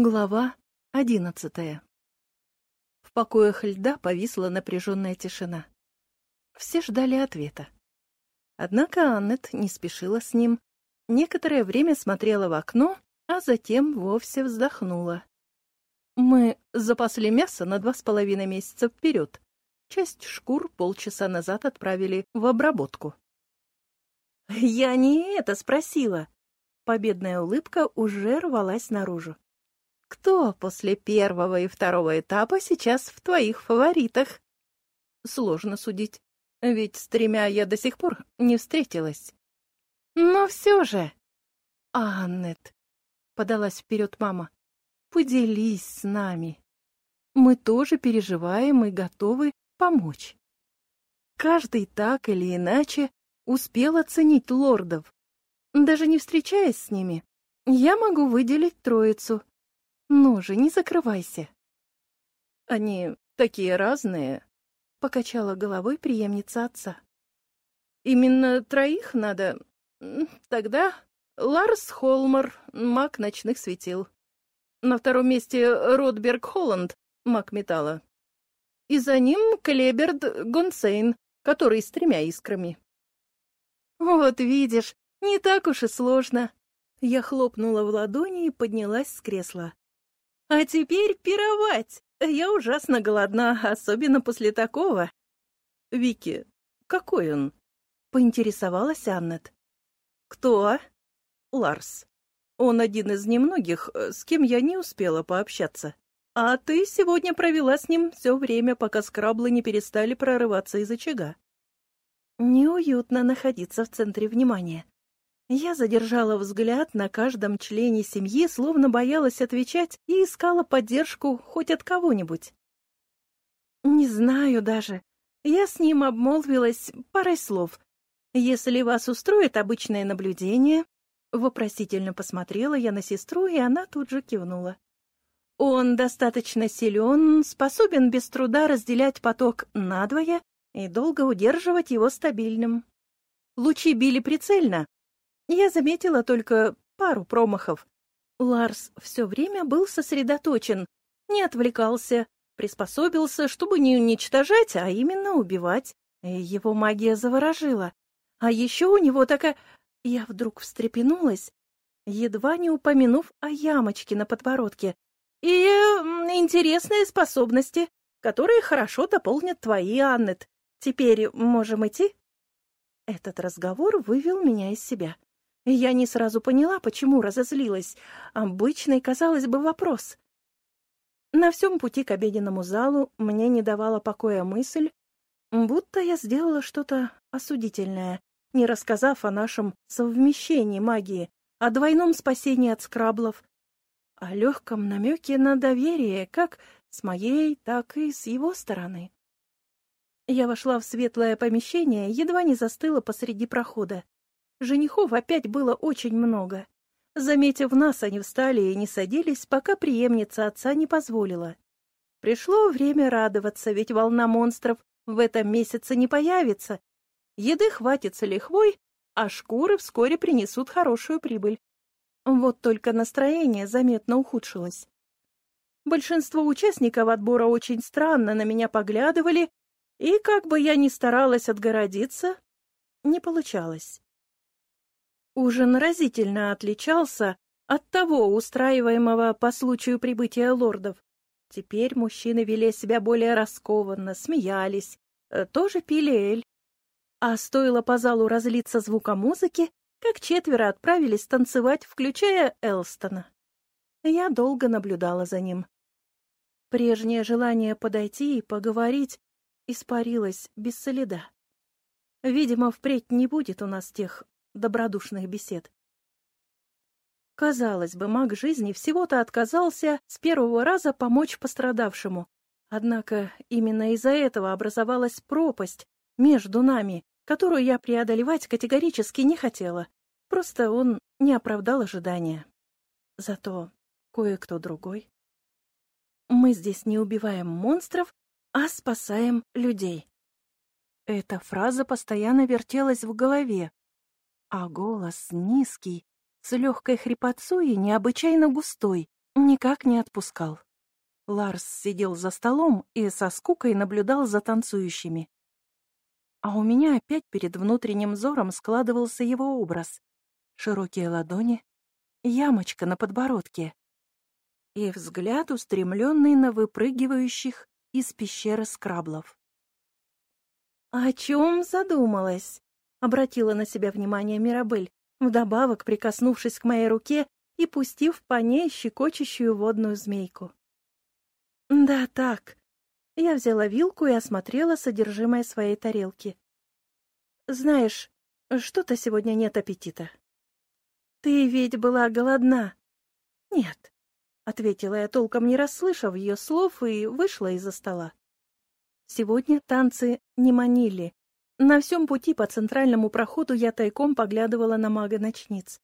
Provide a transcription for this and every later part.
Глава одиннадцатая В покоях льда повисла напряженная тишина. Все ждали ответа. Однако Аннет не спешила с ним. Некоторое время смотрела в окно, а затем вовсе вздохнула. «Мы запасли мясо на два с половиной месяца вперед. Часть шкур полчаса назад отправили в обработку». «Я не это спросила!» Победная улыбка уже рвалась наружу. Кто после первого и второго этапа сейчас в твоих фаворитах? Сложно судить, ведь с тремя я до сих пор не встретилась. Но все же... Аннет, подалась вперед мама, поделись с нами. Мы тоже переживаем и готовы помочь. Каждый так или иначе успел оценить лордов. Даже не встречаясь с ними, я могу выделить троицу, ну же, не закрывайся. Они такие разные, — покачала головой преемница отца. Именно троих надо... Тогда Ларс Холмар, маг ночных светил. На втором месте Ротберг Холланд, маг металла. И за ним Клеберд Гонсейн, который с тремя искрами. Вот видишь, не так уж и сложно. Я хлопнула в ладони и поднялась с кресла. А теперь пировать. Я ужасно голодна, особенно после такого. Вики, какой он? Поинтересовалась Аннет. Кто? Ларс. Он один из немногих, э, с кем я не успела пообщаться. А ты сегодня провела с ним все время, пока скраблы не перестали прорываться из очага. Неуютно находиться в центре внимания. Я задержала взгляд на каждом члене семьи, словно боялась отвечать и искала поддержку хоть от кого-нибудь. Не знаю даже. Я с ним обмолвилась парой слов. Если вас устроит обычное наблюдение... Вопросительно посмотрела я на сестру, и она тут же кивнула. Он достаточно силен, способен без труда разделять поток надвое и долго удерживать его стабильным. Лучи били прицельно, я заметила только пару промахов. Ларс все время был сосредоточен, не отвлекался, приспособился, чтобы не уничтожать, а именно убивать. Его магия заворожила. А еще у него такая... Я вдруг встрепенулась, едва не упомянув о ямочке на подбородке. И интересные способности, которые хорошо дополнят твои, Аннет. Теперь можем идти? Этот разговор вывел меня из себя. Я не сразу поняла, почему разозлилась. Обычный, казалось бы, вопрос. На всем пути к обеденному залу мне не давала покоя мысль, будто я сделала что-то осудительное, не рассказав о нашем совмещении магии, о двойном спасении от скраблов, о легком намеке на доверие как с моей, так и с его стороны. Я вошла в светлое помещение, едва не застыла посреди прохода. Женихов опять было очень много. Заметив нас, они встали и не садились, пока преемница отца не позволила. Пришло время радоваться, ведь волна монстров в этом месяце не появится. Еды хватит с лихвой, а шкуры вскоре принесут хорошую прибыль. Вот только настроение заметно ухудшилось. Большинство участников отбора очень странно на меня поглядывали, и как бы я ни старалась отгородиться, не получалось. Ужин разительно отличался от того, устраиваемого по случаю прибытия лордов. Теперь мужчины вели себя более раскованно, смеялись, э, тоже пили эль. А стоило по залу разлиться звука музыки, как четверо отправились танцевать, включая Элстона. Я долго наблюдала за ним. Прежнее желание подойти и поговорить испарилось без следа. Видимо, впредь не будет у нас тех добродушных бесед. Казалось бы, маг жизни всего-то отказался с первого раза помочь пострадавшему. Однако именно из-за этого образовалась пропасть между нами, которую я преодолевать категорически не хотела. Просто он не оправдал ожидания. Зато кое-кто другой. Мы здесь не убиваем монстров, а спасаем людей. Эта фраза постоянно вертелась в голове, а голос низкий, с легкой хрипотцой и необычайно густой, никак не отпускал. Ларс сидел за столом и со скукой наблюдал за танцующими. А у меня опять перед внутренним взором складывался его образ. Широкие ладони, ямочка на подбородке и взгляд, устремленный на выпрыгивающих из пещеры скраблов. «О чем задумалась?» — обратила на себя внимание Мирабель, вдобавок прикоснувшись к моей руке и пустив по ней щекочущую водную змейку. «Да так». Я взяла вилку и осмотрела содержимое своей тарелки. «Знаешь, что-то сегодня нет аппетита». «Ты ведь была голодна?» «Нет», — ответила я, толком не расслышав ее слов, и вышла из-за стола. Сегодня танцы не манили. На всем пути по центральному проходу я тайком поглядывала на мага-ночниц.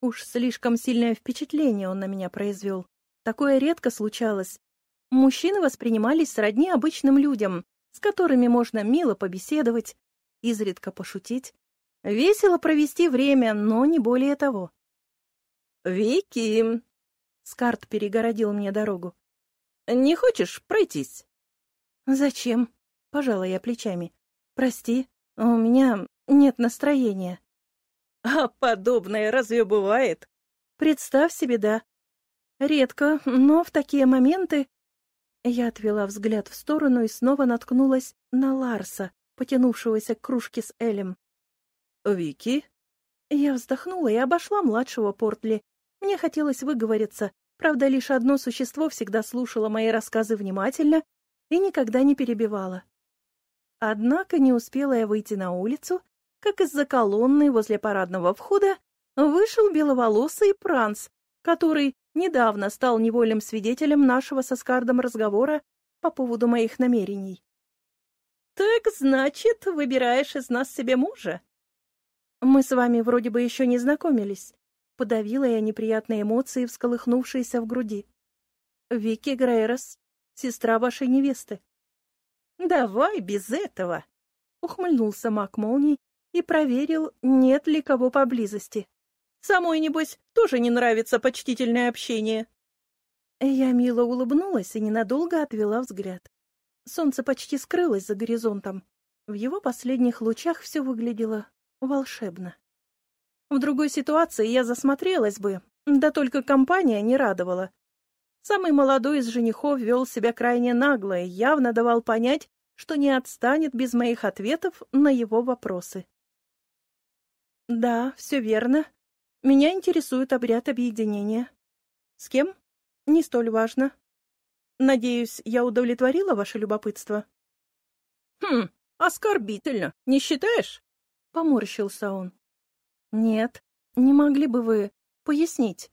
Уж слишком сильное впечатление он на меня произвел. Такое редко случалось. Мужчины воспринимались сродни обычным людям, с которыми можно мило побеседовать, изредка пошутить, весело провести время, но не более того. «Вики!» — Скарт перегородил мне дорогу. «Не хочешь пройтись?» «Зачем?» — пожала я плечами. «Прости, у меня нет настроения». «А подобное разве бывает?» «Представь себе, да. Редко, но в такие моменты...» Я отвела взгляд в сторону и снова наткнулась на Ларса, потянувшегося к кружке с Элем. «Вики?» Я вздохнула и обошла младшего Портли. Мне хотелось выговориться, правда, лишь одно существо всегда слушало мои рассказы внимательно и никогда не перебивала. Однако не успела я выйти на улицу, как из-за колонны возле парадного входа вышел беловолосый Пранц, который недавно стал невольным свидетелем нашего со Скардом разговора по поводу моих намерений. «Так, значит, выбираешь из нас себе мужа?» «Мы с вами вроде бы еще не знакомились», — подавила я неприятные эмоции, всколыхнувшиеся в груди. «Вики Грейрос, сестра вашей невесты. «Давай без этого!» — ухмыльнулся маг молний и проверил, нет ли кого поблизости. «Самой, небось, тоже не нравится почтительное общение». Я мило улыбнулась и ненадолго отвела взгляд. Солнце почти скрылось за горизонтом. В его последних лучах все выглядело волшебно. В другой ситуации я засмотрелась бы, да только компания не радовала. Самый молодой из женихов вел себя крайне нагло и явно давал понять, что не отстанет без моих ответов на его вопросы. «Да, все верно. Меня интересует обряд объединения. С кем? Не столь важно. Надеюсь, я удовлетворила ваше любопытство?» «Хм, оскорбительно, не считаешь?» — поморщился он. «Нет, не могли бы вы пояснить?»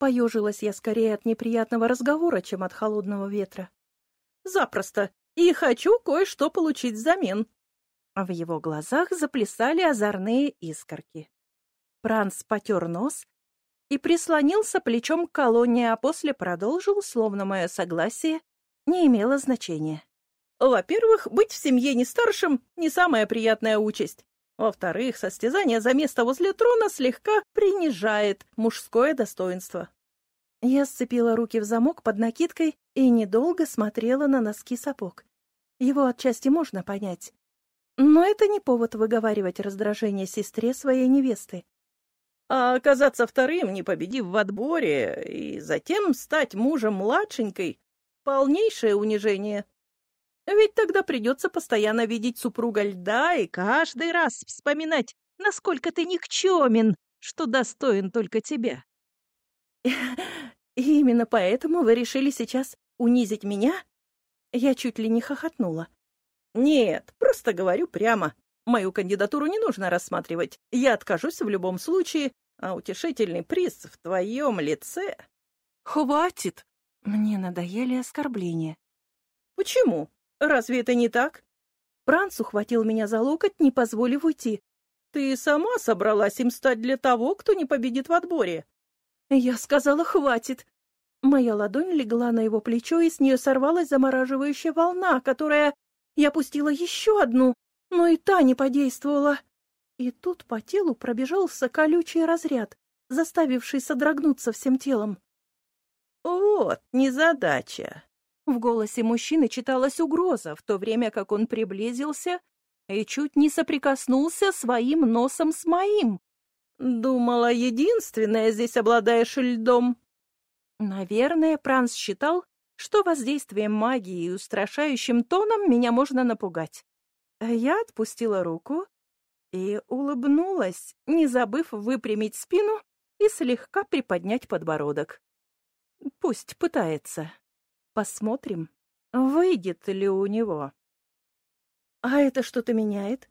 Поежилась я скорее от неприятного разговора, чем от холодного ветра. «Запросто. И хочу кое-что получить взамен». А в его глазах заплясали озорные искорки. Пранц потер нос и прислонился плечом к колонне, а после продолжил, словно мое согласие не имело значения. «Во-первых, быть в семье не старшим — не самая приятная участь. Во-вторых, состязание за место возле трона слегка принижает мужское достоинство. Я сцепила руки в замок под накидкой и недолго смотрела на носки сапог. Его отчасти можно понять. Но это не повод выговаривать раздражение сестре своей невесты. А оказаться вторым, не победив в отборе, и затем стать мужем младшенькой — полнейшее унижение. Ведь тогда придется постоянно видеть супруга льда и каждый раз вспоминать, насколько ты никчемен, что достоин только тебя. И именно поэтому вы решили сейчас унизить меня? Я чуть ли не хохотнула. Нет, просто говорю прямо. Мою кандидатуру не нужно рассматривать. Я откажусь в любом случае, а утешительный приз в твоем лице... Хватит! Мне надоели оскорбления. Почему? Разве это не так? Франц ухватил меня за локоть, не позволив уйти. Ты сама собралась им стать для того, кто не победит в отборе. Я сказала «хватит». Моя ладонь легла на его плечо, и с нее сорвалась замораживающая волна, которая... Я пустила еще одну, но и та не подействовала. И тут по телу пробежался колючий разряд, заставивший содрогнуться всем телом. Вот незадача. В голосе мужчины читалась угроза, в то время как он приблизился и чуть не соприкоснулся своим носом с моим. Думала, единственная здесь обладаешь льдом. Наверное, Пранс считал, что воздействием магии и устрашающим тоном меня можно напугать. Я отпустила руку и улыбнулась, не забыв выпрямить спину и слегка приподнять подбородок. Пусть пытается. Посмотрим, выйдет ли у него. А это что-то меняет?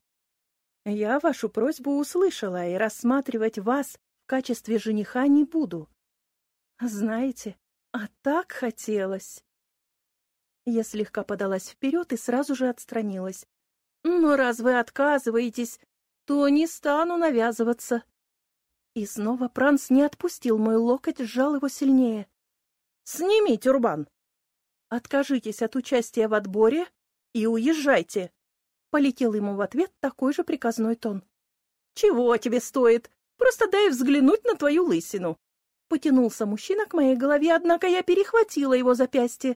Я вашу просьбу услышала и рассматривать вас в качестве жениха не буду. Знаете, а так хотелось. Я слегка подалась вперед и сразу же отстранилась. Но раз вы отказываетесь, то не стану навязываться. И снова Пранс не отпустил мой локоть, сжал его сильнее. «Сними тюрбан! Откажитесь от участия в отборе и уезжайте!» Полетел ему в ответ такой же приказной тон. «Чего тебе стоит? Просто дай взглянуть на твою лысину!» Потянулся мужчина к моей голове, однако я перехватила его запястье.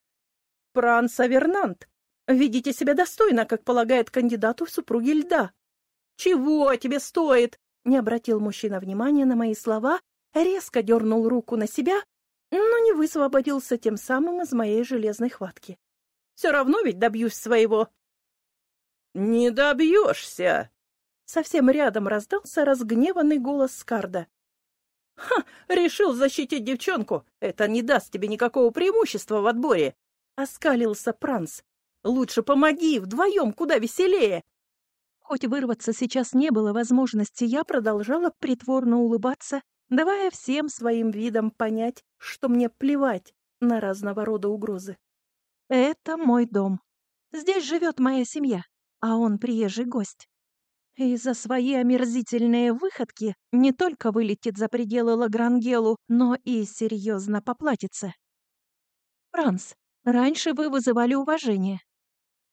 «Пранс Авернант, ведите себя достойно, как полагает кандидату в супруги льда!» «Чего тебе стоит?» Не обратил мужчина внимания на мои слова, резко дернул руку на себя, но не высвободился тем самым из моей железной хватки. «Все равно ведь добьюсь своего!» «Не добьешься!» Совсем рядом раздался разгневанный голос Скарда. «Ха! Решил защитить девчонку! Это не даст тебе никакого преимущества в отборе!» — оскалился Пранц. «Лучше помоги, вдвоем куда веселее!» Хоть вырваться сейчас не было возможности, я продолжала притворно улыбаться, давая всем своим видом понять, что мне плевать на разного рода угрозы. «Это мой дом. Здесь живет моя семья, а он приезжий гость. И за свои омерзительные выходки не только вылетит за пределы Лагрангелу, но и серьезно поплатится. Франц, раньше вы вызывали уважение.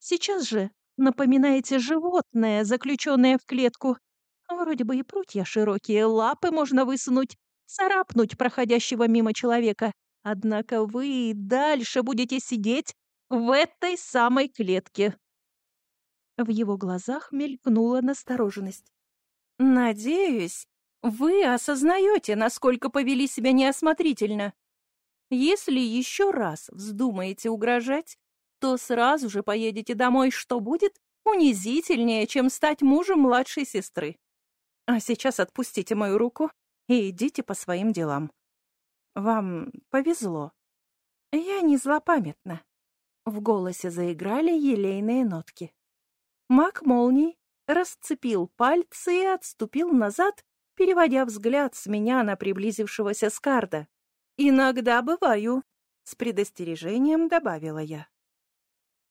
Сейчас же напоминаете животное, заключенное в клетку. Вроде бы и прутья широкие, лапы можно высунуть, царапнуть проходящего мимо человека. Однако вы и дальше будете сидеть в этой самой клетке. В его глазах мелькнула настороженность. «Надеюсь, вы осознаете, насколько повели себя неосмотрительно. Если еще раз вздумаете угрожать, то сразу же поедете домой, что будет унизительнее, чем стать мужем младшей сестры. А сейчас отпустите мою руку и идите по своим делам. Вам повезло. Я не злопамятна. В голосе заиграли елейные нотки. Маг молний расцепил пальцы и отступил назад, переводя взгляд с меня на приблизившегося Скарда. «Иногда бываю», — с предостережением добавила я.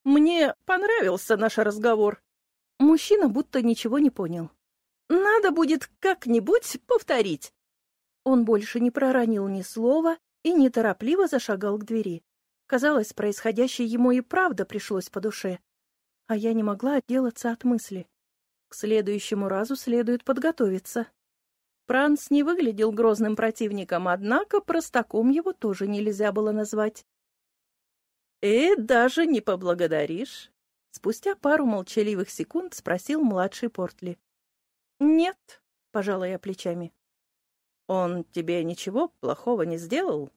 Мне понравился наш разговор. Мужчина будто ничего не понял. Надо будет как-нибудь повторить. Он больше не проронил ни слова и неторопливо зашагал к двери. Казалось, происходящее ему и правда пришлось по душе. А я не могла отделаться от мысли. К следующему разу следует подготовиться. Франц не выглядел грозным противником, однако простаком его тоже нельзя было назвать. «И даже не поблагодаришь?» Спустя пару молчаливых секунд спросил младший Портли. «Нет», — пожала я плечами. «Он тебе ничего плохого не сделал?»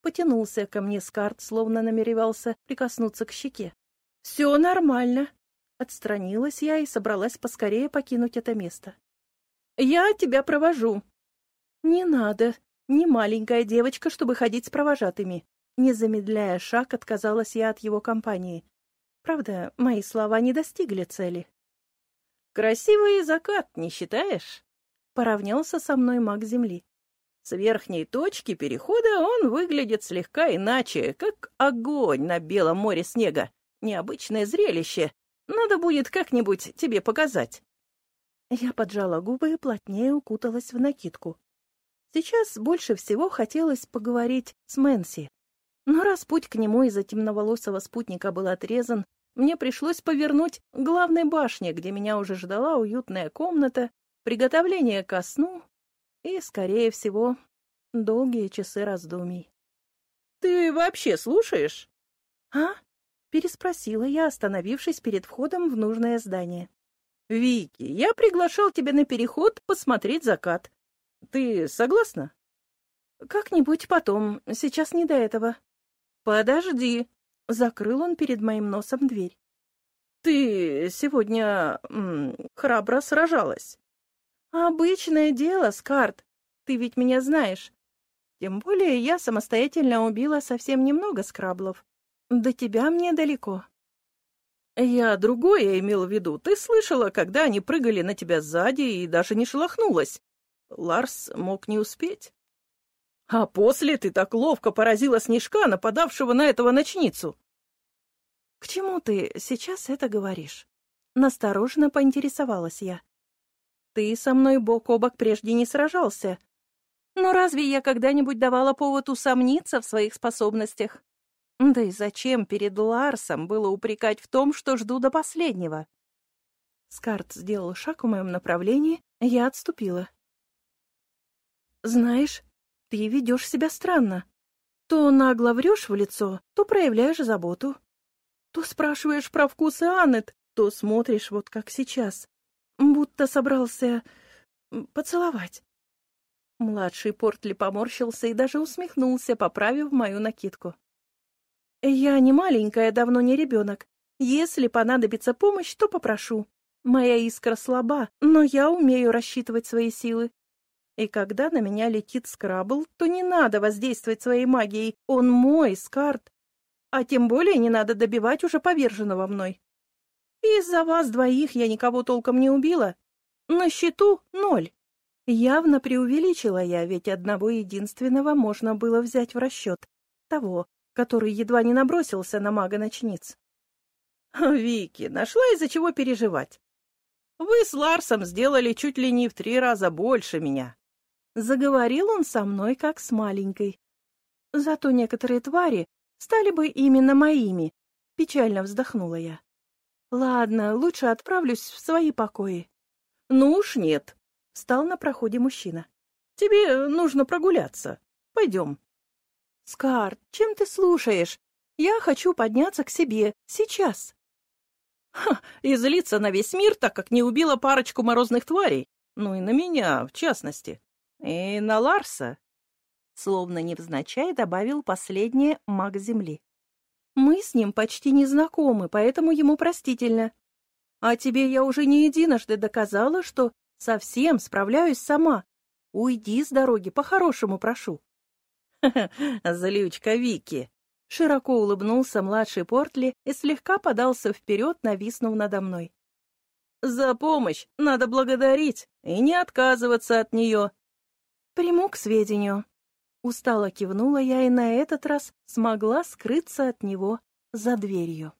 Потянулся ко мне Скарт, словно намеревался прикоснуться к щеке. «Все нормально», — отстранилась я и собралась поскорее покинуть это место. «Я тебя провожу». «Не надо, не маленькая девочка, чтобы ходить с провожатыми. Не замедляя шаг, отказалась я от его компании. Правда, мои слова не достигли цели. «Красивый закат, не считаешь?» Поравнялся со мной маг Земли. С верхней точки перехода он выглядит слегка иначе, как огонь на белом море снега. Необычное зрелище. Надо будет как-нибудь тебе показать. Я поджала губы и плотнее укуталась в накидку. Сейчас больше всего хотелось поговорить с Мэнси. Но раз путь к нему из-за темноволосого спутника был отрезан, мне пришлось повернуть к главной башне, где меня уже ждала уютная комната, приготовление ко сну и, скорее всего, долгие часы раздумий. Ты вообще слушаешь? А? Переспросила я, остановившись перед входом в нужное здание. Вики, я приглашал тебя на переход посмотреть закат. Ты согласна? Как-нибудь потом, сейчас не до этого. Подожди. Закрыл он перед моим носом дверь. Ты сегодня м, храбро сражалась. Обычное дело, Скарт. Ты ведь меня знаешь. Тем более я самостоятельно убила совсем немного скраблов. До тебя мне далеко. Я другое имел в виду. Ты слышала, когда они прыгали на тебя сзади и даже не шелохнулась. Ларс мог не успеть. А после ты так ловко поразила снежка, нападавшего на этого ночницу. К чему ты сейчас это говоришь? Настороженно поинтересовалась я. Ты со мной бок о бок прежде не сражался, но разве я когда-нибудь давала повод усомниться в своих способностях? Да и зачем перед Ларсом было упрекать в том, что жду до последнего? Скарт сделал шаг в моем направлении, я отступила. «Знаешь, ты ведешь себя странно. То нагло врешь в лицо, то проявляешь заботу. То спрашиваешь про вкусы Аннет, то смотришь вот как сейчас, будто собрался поцеловать. Младший Портли поморщился и даже усмехнулся, поправив мою накидку. «Я не маленькая, давно не ребенок. Если понадобится помощь, то попрошу. Моя искра слаба, но я умею рассчитывать свои силы. И когда на меня летит скрабл, то не надо воздействовать своей магией. Он мой, Скарт. А тем более не надо добивать уже поверженного мной. Из-за вас двоих я никого толком не убила. На счету ноль. Явно преувеличила я, ведь одного единственного можно было взять в расчет. Того, который едва не набросился на мага-ночниц. «Вики, нашла из-за чего переживать. Вы с Ларсом сделали чуть ли не в три раза больше меня». Заговорил он со мной, как с маленькой. Зато некоторые твари стали бы именно моими. Печально вздохнула я. Ладно, лучше отправлюсь в свои покои. Ну уж нет, Встал на проходе мужчина. «Тебе нужно прогуляться. Пойдем». «Скар, чем ты слушаешь? Я хочу подняться к себе. Сейчас». «Ха, и злиться на весь мир, так как не убила парочку морозных тварей. Ну и на меня, в частности. И на Ларса». Словно невзначай добавил последнее маг Земли. «Мы с ним почти не знакомы, поэтому ему простительно. А тебе я уже не единожды доказала, что Совсем справляюсь сама. Уйди с дороги, по-хорошему прошу. Злючка Вики. Широко улыбнулся младший Портли и слегка подался вперед, нависнув надо мной. За помощь надо благодарить и не отказываться от нее. Приму к сведению. Устало кивнула я и на этот раз смогла скрыться от него за дверью.